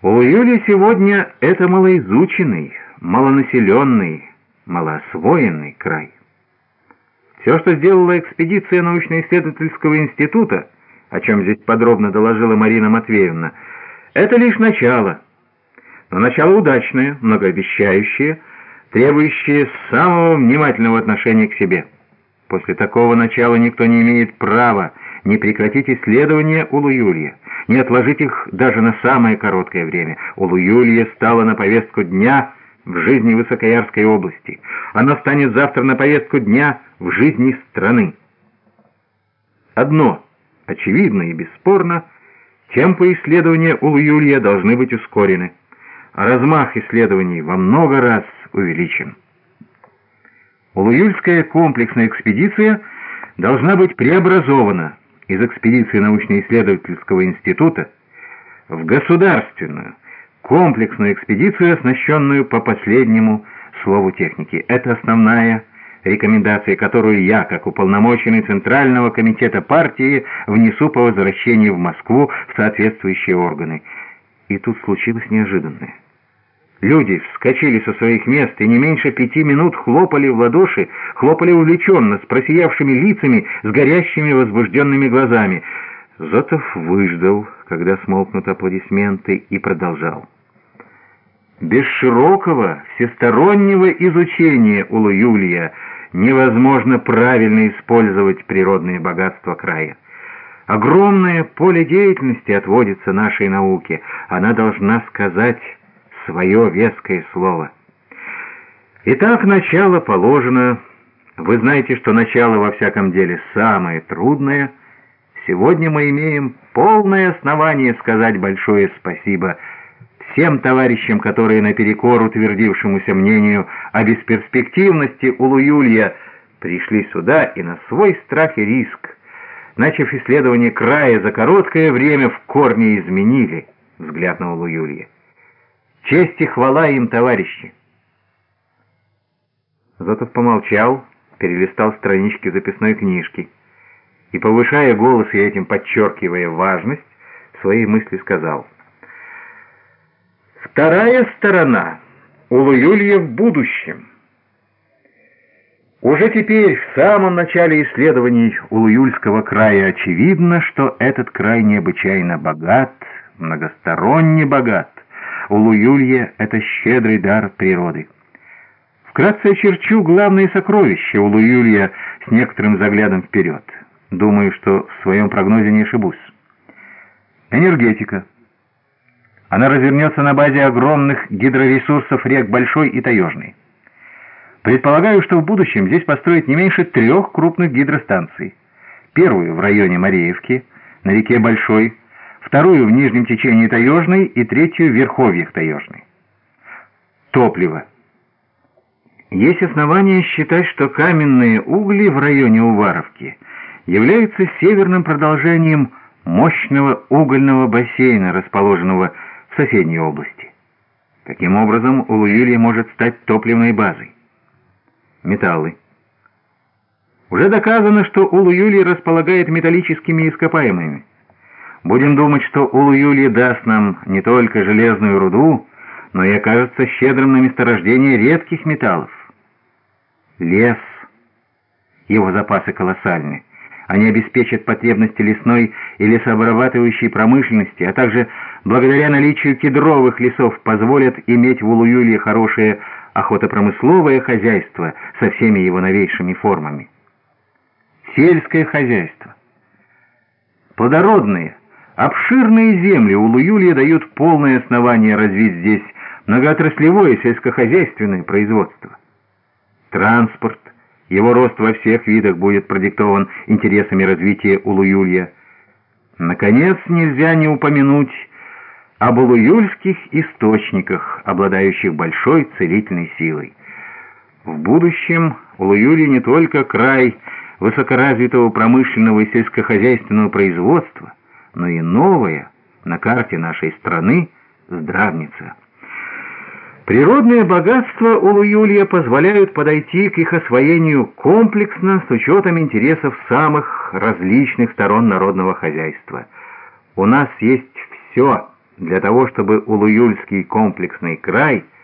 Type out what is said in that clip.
Улуюли сегодня это малоизученный, малонаселенный, малоосвоенный край. Все, что сделала экспедиция научно-исследовательского института, о чем здесь подробно доложила Марина Матвеевна, это лишь начало. Но начало удачное, многообещающее, требующее самого внимательного отношения к себе. После такого начала никто не имеет права не прекратить исследования Улуюлья, не отложить их даже на самое короткое время. Улуюлья стала на повестку дня в жизни Высокоярской области. Она станет завтра на повестку дня в жизни страны. Одно очевидно и бесспорно, темпы исследования Улуюлья должны быть ускорены, а размах исследований во много раз увеличен. Улуюльская комплексная экспедиция должна быть преобразована из экспедиции научно-исследовательского института в государственную, комплексную экспедицию, оснащенную по последнему слову техники. Это основная рекомендация, которую я, как уполномоченный Центрального комитета партии, внесу по возвращении в Москву в соответствующие органы. И тут случилось неожиданное. Люди вскочили со своих мест и не меньше пяти минут хлопали в ладоши, хлопали увлеченно, с просиявшими лицами, с горящими возбужденными глазами. Зотов выждал, когда смолкнут аплодисменты, и продолжал. Без широкого, всестороннего изучения Улу-Юлия невозможно правильно использовать природные богатства края. Огромное поле деятельности отводится нашей науке. Она должна сказать свое веское слово. Итак, начало положено. Вы знаете, что начало во всяком деле самое трудное. Сегодня мы имеем полное основание сказать большое спасибо всем товарищам, которые наперекор утвердившемуся мнению о бесперспективности Улуюлья пришли сюда и на свой страх и риск, начав исследование края за короткое время в корне изменили взгляд на Улуюлья. Честь и хвала им, товарищи!» Зотов помолчал, перелистал странички записной книжки и, повышая голос и этим подчеркивая важность, своей мысли сказал. «Вторая сторона. Улуюлья в будущем». Уже теперь, в самом начале исследований Улуюльского края, очевидно, что этот край необычайно богат, многосторонне богат. Улу-Юлья — это щедрый дар природы. Вкратце очерчу главные сокровища Улу-Юлья с некоторым заглядом вперед. Думаю, что в своем прогнозе не ошибусь. Энергетика. Она развернется на базе огромных гидроресурсов рек Большой и Таежной. Предполагаю, что в будущем здесь построят не меньше трех крупных гидростанций. Первую в районе Мареевки, на реке Большой, вторую в нижнем течении Таежной и третью в верховьях Таежной. Топливо. Есть основания считать, что каменные угли в районе Уваровки являются северным продолжением мощного угольного бассейна, расположенного в соседней области. Таким образом, Улуюлья может стать топливной базой. Металлы. Уже доказано, что Улуюлья располагает металлическими ископаемыми. Будем думать, что Улу-Юлия даст нам не только железную руду, но и окажется щедрым на месторождение редких металлов. Лес. Его запасы колоссальны. Они обеспечат потребности лесной и лесообрабатывающей промышленности, а также благодаря наличию кедровых лесов позволят иметь в Улуюлье хорошее охотопромысловое хозяйство со всеми его новейшими формами. Сельское хозяйство. Плодородные, Обширные земли у Луюлия дают полное основание развить здесь многоотраслевое сельскохозяйственное производство. Транспорт, его рост во всех видах будет продиктован интересами развития Улуюлья. Наконец, нельзя не упомянуть об улуюльских источниках, обладающих большой целительной силой. В будущем Улуюлья не только край высокоразвитого промышленного и сельскохозяйственного производства, но и новая на карте нашей страны здравница. Природные богатства Улу-Юлия позволяют подойти к их освоению комплексно с учетом интересов самых различных сторон народного хозяйства. У нас есть все для того, чтобы Улуюльский комплексный край –